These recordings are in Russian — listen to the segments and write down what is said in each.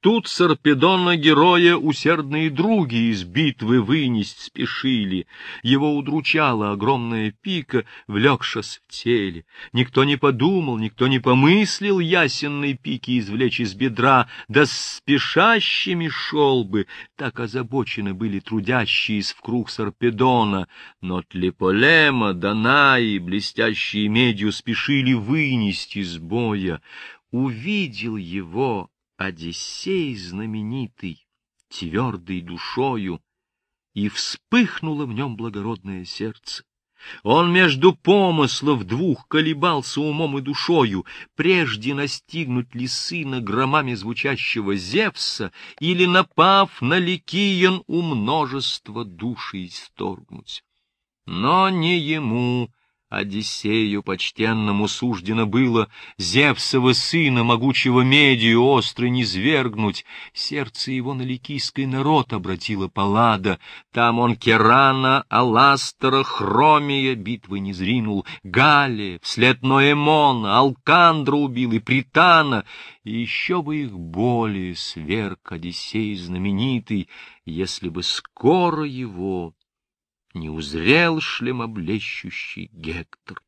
Тут Сарпедона героя усердные други из битвы вынесть спешили. Его удручала огромная пика, влекшась в теле. Никто не подумал, никто не помыслил ясенной пики извлечь из бедра, да с спешащими шел бы. Так озабочены были трудящиеся в круг Сарпедона. Но Тлеполема, Данаи, блестящие медью, спешили вынести из боя. Увидел его Одиссей знаменитый, твердый душою, и вспыхнуло в нем благородное сердце. Он между помыслов двух колебался умом и душою, прежде настигнуть ли сына громами звучащего Зевса, или, напав на Ликиен, у множества души исторгнуть. Но не ему Одиссею почтенному суждено было Зевсова сына, могучего медию, остро низвергнуть. Сердце его на ликийский народ обратило Паллада. Там он Керана, Аластера, Хромия битвы не зринул, Галия, вслед Ноэмона, Алкандра убил и Притана. И еще бы их более сверг Одиссей знаменитый, если бы скоро его не узрел шлемоблещущий Гектор.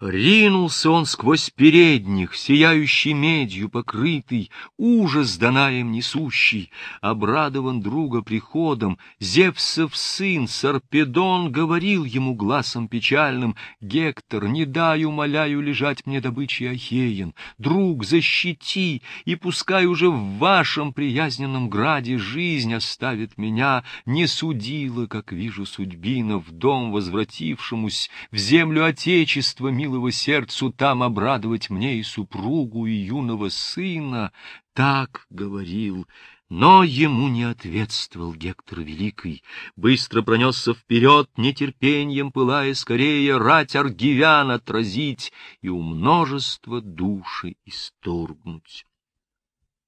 Ринулся он сквозь передних, сияющий медью покрытый, ужас Данаем несущий, обрадован друга приходом, Зевсов сын Сарпедон говорил ему глазом печальным, «Гектор, не дай, умоляю, лежать мне добычи Ахеен, друг, защити, и пускай уже в вашем приязненном граде жизнь оставит меня, не судила, как вижу судьбина, в дом возвратившемусь, в землю Отечества, мил милого сердцу там обрадовать мне и супругу, и юного сына, так говорил, но ему не ответствовал Гектор Великий, быстро пронесся вперед, нетерпением пылая скорее, рать аргивян отразить и у множества души исторгнуть.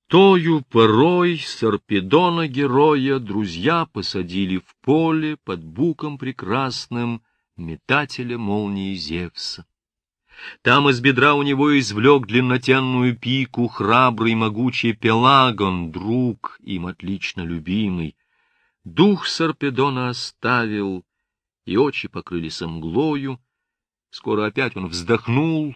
Тою порой Сарпедона героя друзья посадили в поле под буком прекрасным метателя молнии Зевса. Там из бедра у него извлек длиннотенную пику храбрый могучий Пелагон, друг им отлично любимый. Дух Сарпедона оставил, и очи покрылись мглою. Скоро опять он вздохнул,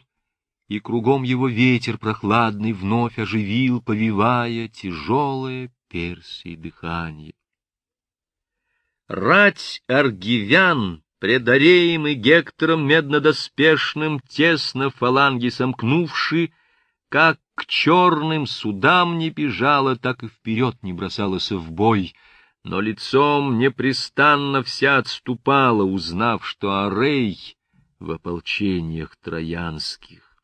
и кругом его ветер прохладный вновь оживил, повивая тяжелое персий дыхание. Рать аргивян предареем и Гектором меднодоспешным, тесно фаланги сомкнувши, как к черным судам не бежала, так и вперед не бросалась в бой, но лицом непрестанно вся отступала, узнав, что Арей в ополчениях троянских.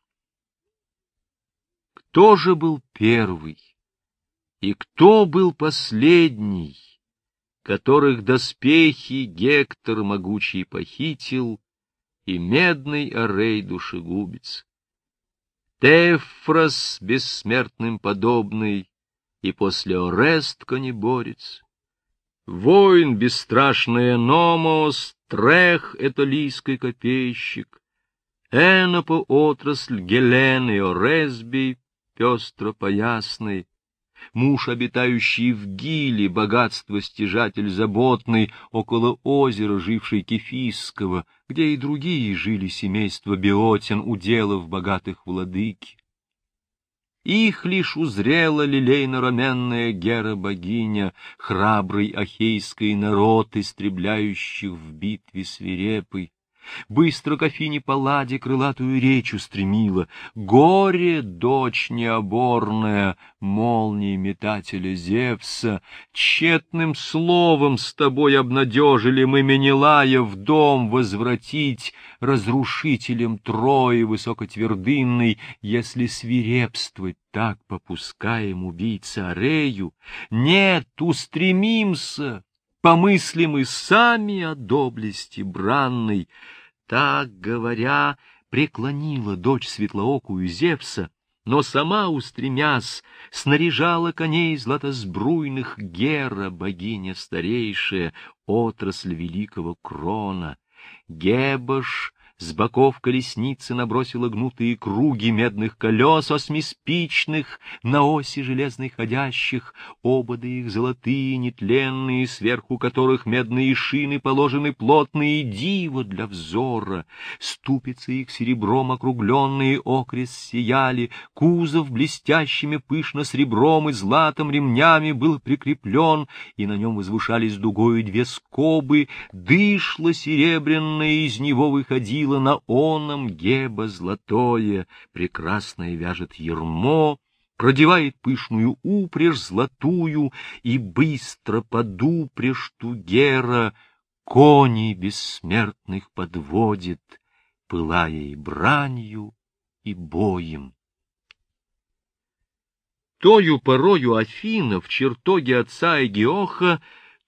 Кто же был первый и кто был последний? Которых доспехи Гектор могучий похитил, и медный орей душегубец. Тефрос бессмертным подобный, и после Орест конеборец. Воин бесстрашный Номос, Трех — это лийский копейщик, Энопо отрасль Гелен и Орезбий, пестро поясный, муж, обитающий в Гиле, богатство стяжатель заботный, около озера, живший Кефисского, где и другие жили семейства Биотин, уделов богатых владыки. Их лишь узрела лилейно-раменная Гера-богиня, храбрый ахейский народ, истребляющих в битве свирепый. Быстро к Афине Палладе крылатую речь устремила. Горе, дочь необорная, молнии метателя Зевса, Тщетным словом с тобой обнадежили мы Менелая в дом возвратить, Разрушителем Трои высокотвердынной, Если свирепствовать так попускаем убийца Арею. Нет, устремимся! Помыслим и сами о доблести бранной. Так говоря, преклонила дочь светлоокую Зевса, но сама, устремясь, снаряжала коней златосбруйных Гера, богиня старейшая, отрасль великого крона. Гебош С боков колесницы набросила гнутые круги медных колес осьмиспичных, на оси железной ходящих, ободы их золотые, нетленные, сверху которых медные шины положены плотные диво для взора. Ступицы их серебром округленные окрест сияли, кузов блестящими пышно сребром и златом ремнями был прикреплен, и на нем возвышались дугою две скобы, дышло серебряное из него выходило на оном геба золотое, прекрасное вяжет ермо, продевает пышную упряжь золотую и быстро под упряжь тугера коней бессмертных подводит, пылая и бранью, и боем. Тою порою Афина в чертоге отца Эгиоха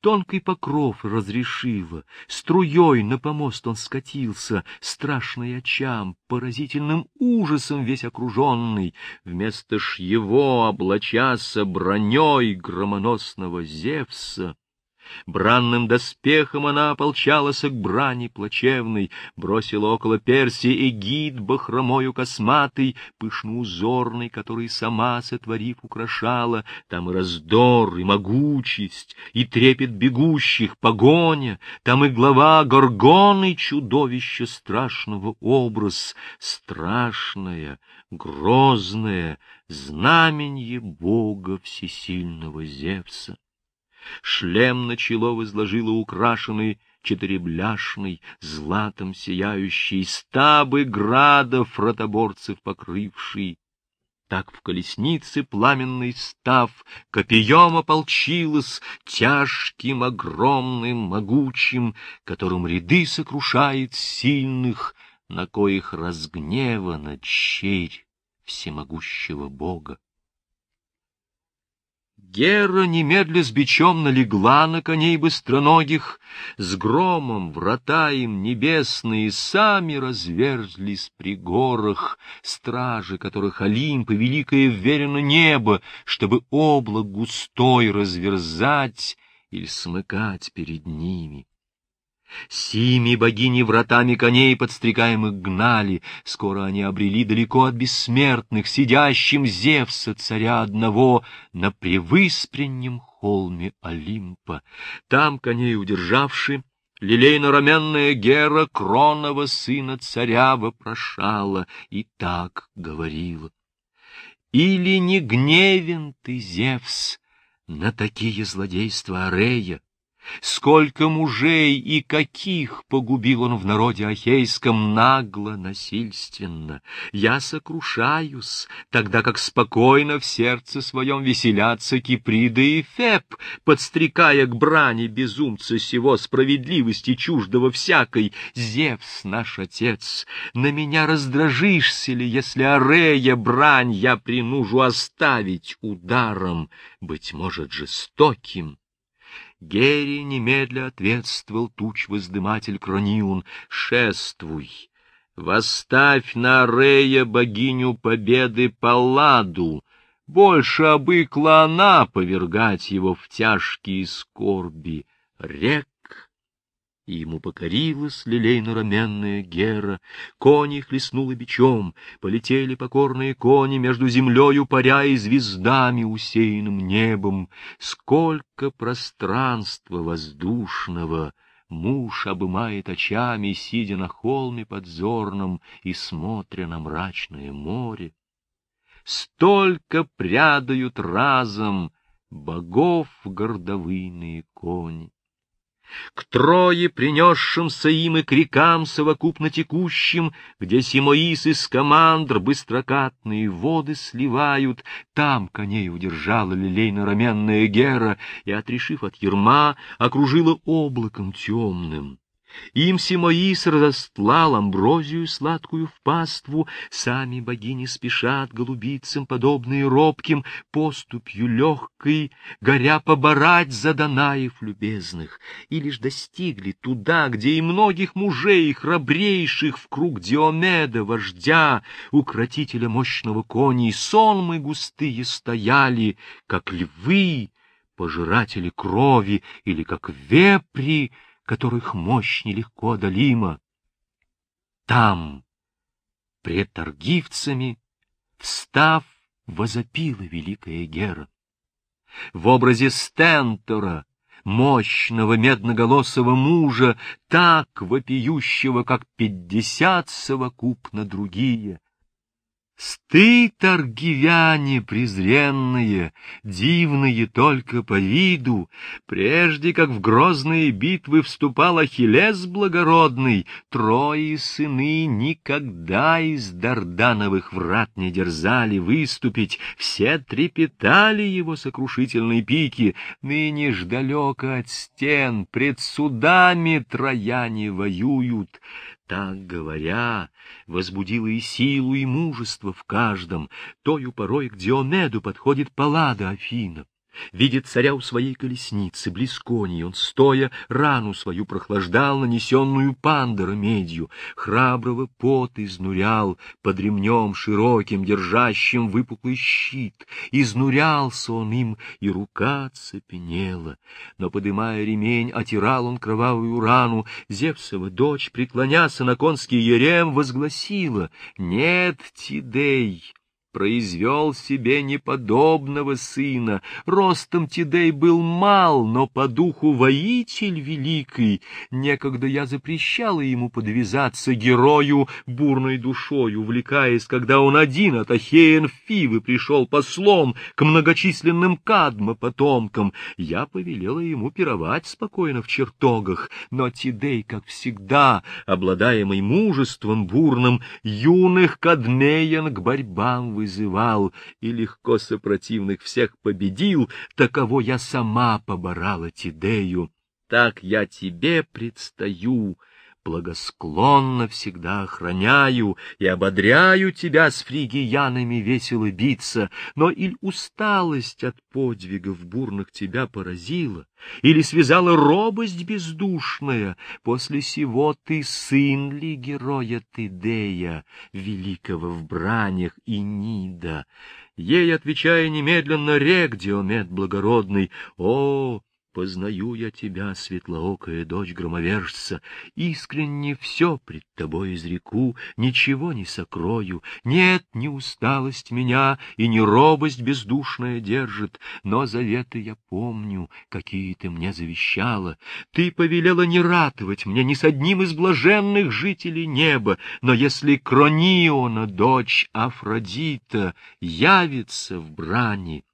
Тонкий покров разрешила, струей на помост он скатился, страшный очам, поразительным ужасом весь окруженный, вместо ж его облачася броней громоносного Зевса. Бранным доспехом она ополчалась к брани плачевной, бросила около Персии эгид бахромою косматый, пышно-узорный, который сама, сотворив, украшала. Там и раздор, и могучесть, и трепет бегущих, погоня, там и глава горгоны, чудовище страшного образ, страшное, грозное, знаменье Бога всесильного Зевса. Шлем на чело возложила украшенный четыребляшный, златом сияющий, стабы градов ротоборцев покрывший. Так в колеснице пламенный став, копьем ополчилась, тяжким, огромным, могучим, которым ряды сокрушает сильных, на коих разгневана черь всемогущего Бога. Гера немедля с бичом налегла на коней быстроногих, с громом врата им небесные сами разверзлись при горах, стражи которых Олимпа великое вверено небо, чтобы облак густой разверзать или смыкать перед ними. Сими богини вратами коней подстрекаемых гнали, скоро они обрели далеко от бессмертных, сидящим Зевса, царя одного, на превыспреннем холме Олимпа. Там коней удержавши, лилейно-раменная Гера кронного сына царя вопрошала и так говорила. Или не гневен ты, Зевс, на такие злодейства Арея? Сколько мужей и каких погубил он в народе ахейском нагло, насильственно. Я сокрушаюсь, тогда как спокойно в сердце своем веселятся Киприда и Феб, подстрекая к брани безумца сего справедливости чуждого всякой. Зевс наш отец, на меня раздражишься ли, если Арея брань я принужу оставить ударом, быть может, жестоким? Герри немедля ответствовал туч воздыматель Крониун, «Шествуй, восставь на Рея богиню победы Палладу, больше обыкла она повергать его в тяжкие скорби. Рек и ему покорилась лилейно-раменная Гера. Кони хлестнула бичом, полетели покорные кони между землею паря и звездами, усеянным небом. Сколько пространства воздушного! Муж обымает очами, сидя на холме подзорном и смотря на мрачное море. Столько прядают разом богов гордовыйные кони к трое принесшимся им и к рекам совокупно текущим, где Симоис из командр быстрокатные воды сливают, там коней удержала лилейно-раменная Гера и, отрешив от ерма, окружила облаком темным. Им Симоис разостлал амброзию сладкую в паству, сами богини спешат голубицам, подобные робким, поступью легкой, горя поборать за Данаев любезных, и лишь достигли туда, где и многих мужей, храбрейших в круг Диомеда, вождя, укротителя мощного коней, сонмы густые стояли, как львы, пожиратели крови, или как вепри, которых мощь нелегко одолима. там, пред торгивцами, встав, возопила великая Гера. В образе Стентора, мощного медноголосого мужа, так вопиющего, как пятьдесят совокупно другие, Стыд аргивяне презренные, дивные только по виду, прежде как в грозные битвы вступал Ахиллес благородный, трое сыны никогда из Дардановых врат не дерзали выступить, все трепетали его сокрушительной пики, ныне ж далеко от стен, пред судами трояне воюют, так говоря, возбудила и силу, и мужество в каждом. Тою порой к Диомеду подходит Паллада Афина. Видит царя у своей колесницы, близ коней, он, стоя, рану свою прохлаждал, нанесенную пандора медью, храброго пот изнурял, под ремнем широким, держащим выпуклый щит, изнурялся он им, и рука цепенела. Но, подымая ремень, отирал он кровавую рану, Зевсова дочь, преклоняся на конский ерем, возгласила «Нет, Тидей!» Произвел себе неподобного сына. Ростом Тидей был мал, но по духу воитель великий. Некогда я запрещала ему подвязаться герою бурной душой, увлекаясь, когда он один от Ахеен Фивы пришел послом к многочисленным Кадма потомкам. Я повелела ему пировать спокойно в чертогах, но Тидей, как всегда, обладаемый мужеством бурным, юных Кадмеян к борьбам вы вызывал и легко сопротивных всех победил, таково я сама поборала Тидею. Так я тебе предстаю, благосклонно всегда охраняю и ободряю тебя с фригиянами весело биться, но иль усталость от подвигов бурных тебя поразила, или связала робость бездушная, после сего ты сын ли героя Тидея, великого в бранях и Нида? Ей, отвечая немедленно, рек Диомед благородный, «О, Познаю я тебя, светлоокая дочь громовержца, искренне все пред тобой изреку, ничего не сокрою. Нет, ни усталость меня и ни робость бездушная держит, но заветы я помню, какие ты мне завещала. Ты повелела не ратовать мне ни с одним из блаженных жителей неба, но если Крониона, дочь Афродита, явится в брани,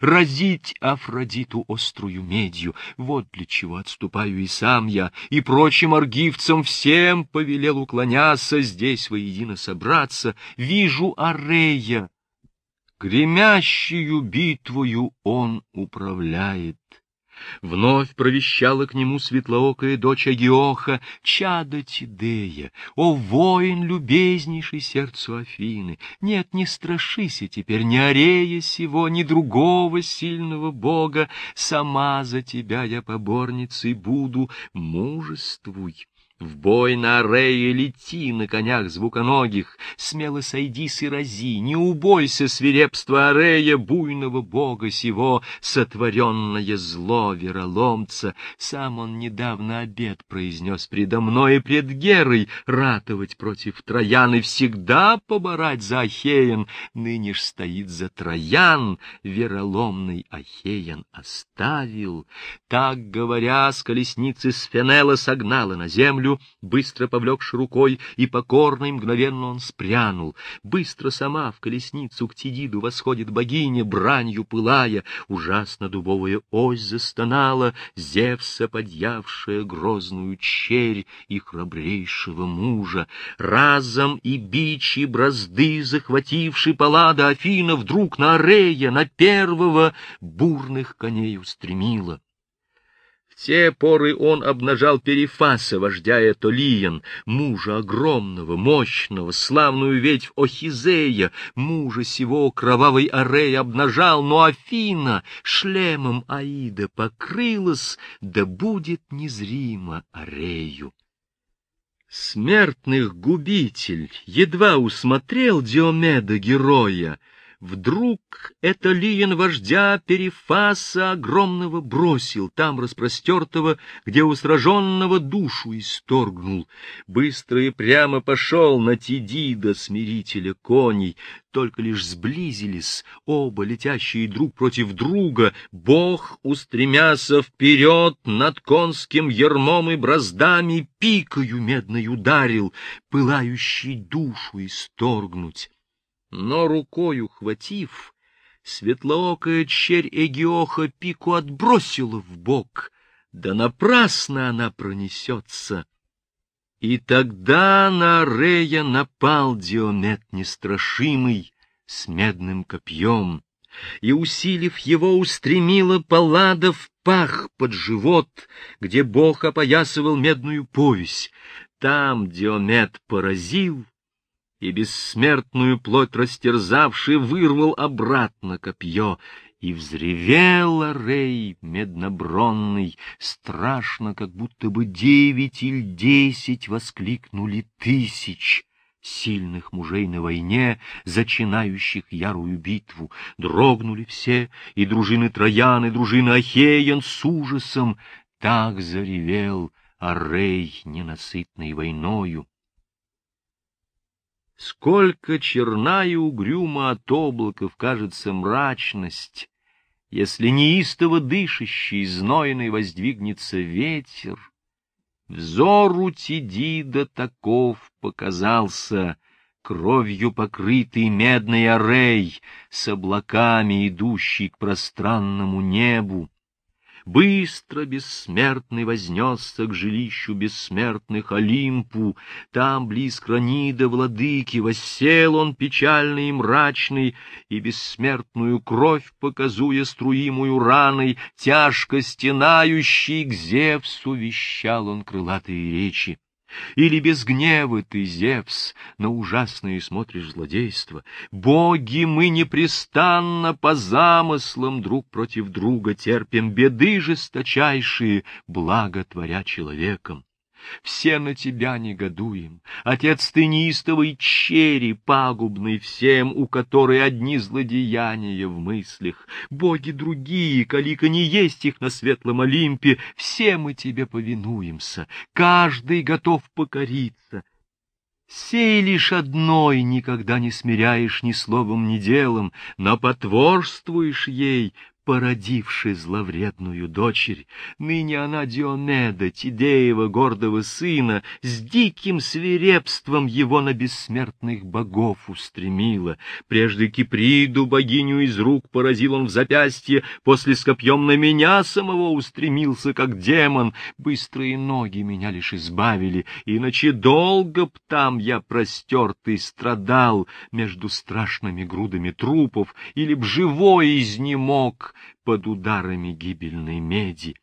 разить Афродиту острую медью. Вот для чего отступаю и сам я, и прочим аргивцам всем повелел уклоняться, здесь воедино собраться. Вижу Арея, гремящую битвою он управляет. Вновь провещала к нему светлоокая дочь Агиоха, чада Тидея, о воин любезнейший сердцу Афины! Нет, не страшися теперь ни Арея сего, ни другого сильного бога, сама за тебя я поборницей буду, мужествуй! В бой на арее лети на конях звуконогих, Смело сойди и рази, не убойся свирепства арея, Буйного бога сего, сотворенное зло вероломца. Сам он недавно обед произнес предо мной и пред Герой, Ратовать против Троян и всегда поборать за Ахеян. Ныне ж стоит за Троян, вероломный Ахеян оставил. Так говоря, с колесницы Сфенела согнала на землю, землю, быстро повлекши рукой, и покорно и мгновенно он спрянул. Быстро сама в колесницу к Тидиду восходит богиня, бранью пылая, ужасно дубовая ось застонала, Зевса, подъявшая грозную черь и храбрейшего мужа. Разом и бич, и бразды, захвативший палада Афина, вдруг на Арея, на первого, бурных коней устремила. В те поры он обнажал Перифаса, вождя Этолиен, мужа огромного, мощного, славную ветвь Охизея, мужа сего кровавой Арей обнажал, но Афина шлемом Аида покрылась, да будет незримо Арею. Смертных губитель едва усмотрел Диомеда героя, Вдруг это Лиен вождя Перифаса огромного бросил, там распростертого, где у сраженного душу исторгнул. Быстро и прямо пошел на Тидида, смирителя коней. Только лишь сблизились оба летящие друг против друга, Бог, устремяся вперед над конским ермом и браздами, пикою медной ударил, пылающий душу исторгнуть но рукою хватив, светлоокая черь Эгиоха пику отбросила в бок, да напрасно она пронесется. И тогда на Рея напал Диомет нестрашимый с медным копьем, и, усилив его, устремила Паллада в пах под живот, где бог опоясывал медную повесь. Там Диомет поразил, и бессмертную плоть растерзавший вырвал обратно копье, и взревел Рей меднобронный, страшно, как будто бы девять или десять воскликнули тысяч сильных мужей на войне, зачинающих ярую битву. Дрогнули все, и дружины Троян, и дружины Ахеян с ужасом. Так заревел Арей ненасытной войною. Сколько черна и угрюма от облаков кажется мрачность, Если неистово дышащий, знойный воздвигнется ветер. Взору Тидида таков показался, Кровью покрытый медный орей, С облаками идущий к пространному небу. Быстро бессмертный вознесся к жилищу бессмертных Олимпу. Там, близ Кранида, владыки, воссел он печальный и мрачный, и бессмертную кровь, показуя струимую раной, тяжко стенающий к Зевсу вещал он крылатые речи. Или без гнева ты, Зевс, на ужасные смотришь злодейства? Боги, мы непрестанно по замыслам друг против друга терпим беды жесточайшие, благо творя человеком. Все на тебя негодуем. Отец ты неистовый черри, пагубный всем, у которой одни злодеяния в мыслях. Боги другие, калика не есть их на светлом Олимпе, все мы тебе повинуемся, каждый готов покориться. Сей лишь одной никогда не смиряешь ни словом, ни делом, но потворствуешь ей, породивший зловредную дочерь. Ныне она Дионеда, Тидеева, гордого сына, с диким свирепством его на бессмертных богов устремила. Прежде Киприду, богиню из рук, поразил он в запястье, после с копьем на меня самого устремился, как демон. Быстрые ноги меня лишь избавили, иначе долго б там я простертый страдал между страшными грудами трупов, или б живой изнемог, под ударами гибельной меди.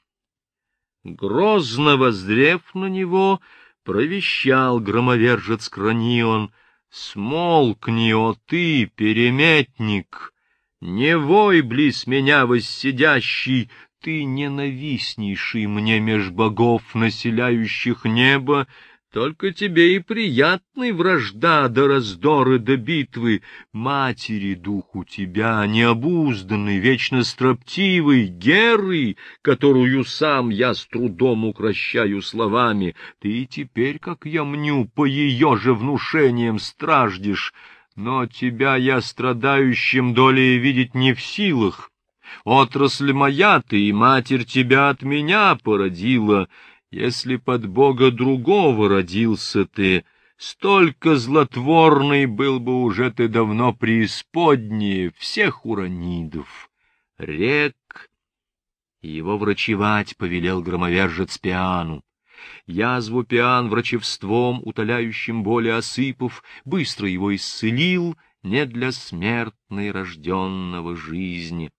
Грозно воздрев на него, провещал громовержец Кранион, «Смолкни, о ты, переметник! Не вой близ меня воссидящий, ты ненавистнейший мне меж богов, населяющих небо, только тебе и приятны вражда до раздоры до битвы. Матери дух у тебя необузданный, вечно строптивый, геры, которую сам я с трудом укращаю словами. Ты теперь, как я мню, по ее же внушениям страждешь, но тебя я страдающим долей видеть не в силах. Отрасль моя ты, и матерь тебя от меня породила, — если под Бога другого родился ты, столько злотворный был бы уже ты давно преисподнее всех уранидов. Рек его врачевать повелел громовержец Пиану. Язву Пиан врачевством, утоляющим боли осыпав, быстро его исцелил не для смертной рожденного жизни.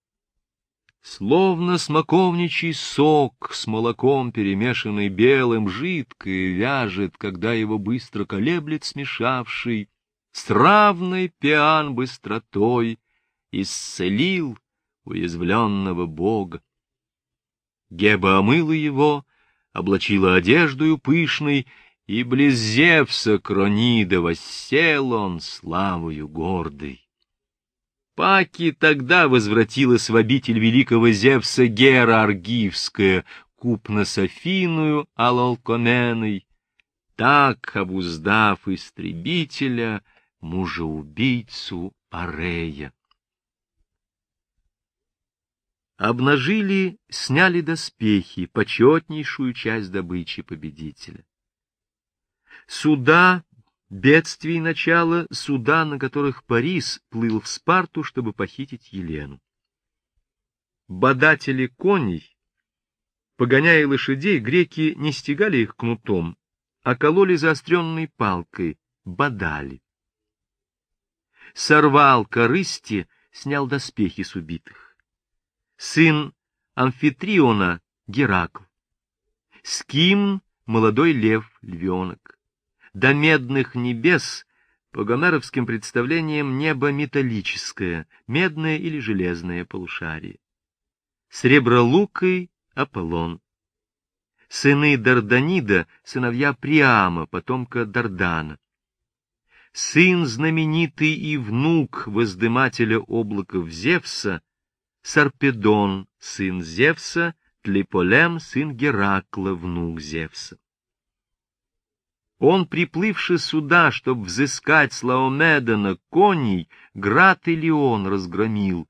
Словно смоковничий сок с молоком, перемешанный белым, жидко и вяжет, когда его быстро колеблет смешавший, с равной пиан быстротой исцелил уязвленного бога. Геба омыла его, облачила одеждою пышной, и близ Зевса Кронида воссел он славою гордой. Паки тогда возвратилась в обитель великого Зевса Гера Аргивская, купно с Афиную Алалкоменой, так обуздав истребителя, мужеубийцу Арея. Обнажили, сняли доспехи, почетнейшую часть добычи победителя. Суда, бедствий начала, суда, на которых Парис плыл в Спарту, чтобы похитить Елену. Бодатели коней, погоняя лошадей, греки не стегали их кнутом, а кололи заостренной палкой, бодали. Сорвал корысти, снял доспехи с убитых. Сын Амфитриона Геракл. Ским — молодой лев, львенок. До медных небес, по гомеровским представлениям, небо металлическое, медное или железное полушарие. Сребролукой — Аполлон сыны Дарданида, сыновья Приама, потомка Дардана. Сын знаменитый и внук воздымателя облаков Зевса, Сарпедон, сын Зевса, Тлеполем, сын Геракла, внук Зевса. Он, приплывший сюда, чтобы взыскать с Лаомедона коней, град Илион разгромил.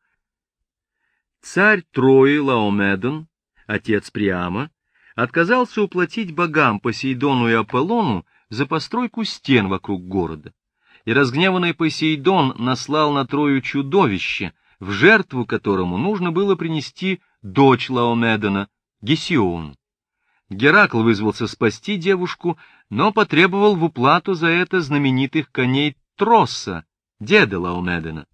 Царь Трои Лаомедон, отец Приама, отказался уплатить богам Посейдону и Аполлону за постройку стен вокруг города. И разгневанный Посейдон наслал на Трою чудовище, в жертву которому нужно было принести дочь Лаомедона, Гесиону. Геракл вызвался спасти девушку, но потребовал в уплату за это знаменитых коней Тросса, деда Лаомедона.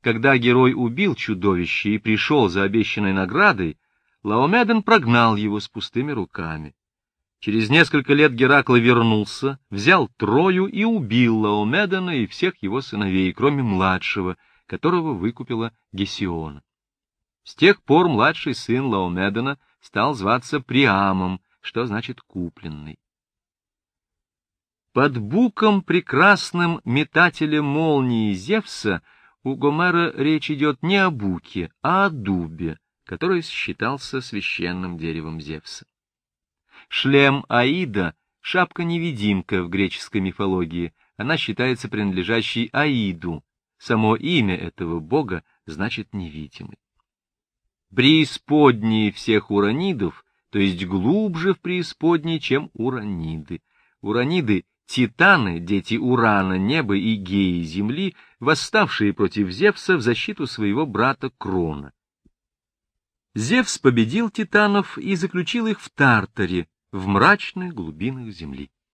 Когда герой убил чудовище и пришел за обещанной наградой, Лаомедон прогнал его с пустыми руками. Через несколько лет Геракл вернулся, взял Трою и убил Лаомедона и всех его сыновей, кроме младшего, которого выкупила Гесиона. С тех пор младший сын Лаомедона стал зваться Приамом, что значит купленный. Под буком прекрасным метателя молнии Зевса у Гомера речь идет не о буке, а о дубе, который считался священным деревом Зевса. Шлем Аида — шапка-невидимка в греческой мифологии, она считается принадлежащей Аиду, само имя этого бога значит невидимый. Преисподние всех уранидов, то есть глубже в преисподней, чем ураниды. Ураниды — титаны, дети Урана, неба и Геи земли, восставшие против Зевса в защиту своего брата Крона. Зевс победил титанов и заключил их в Тартаре, в мрачных глубинах земли.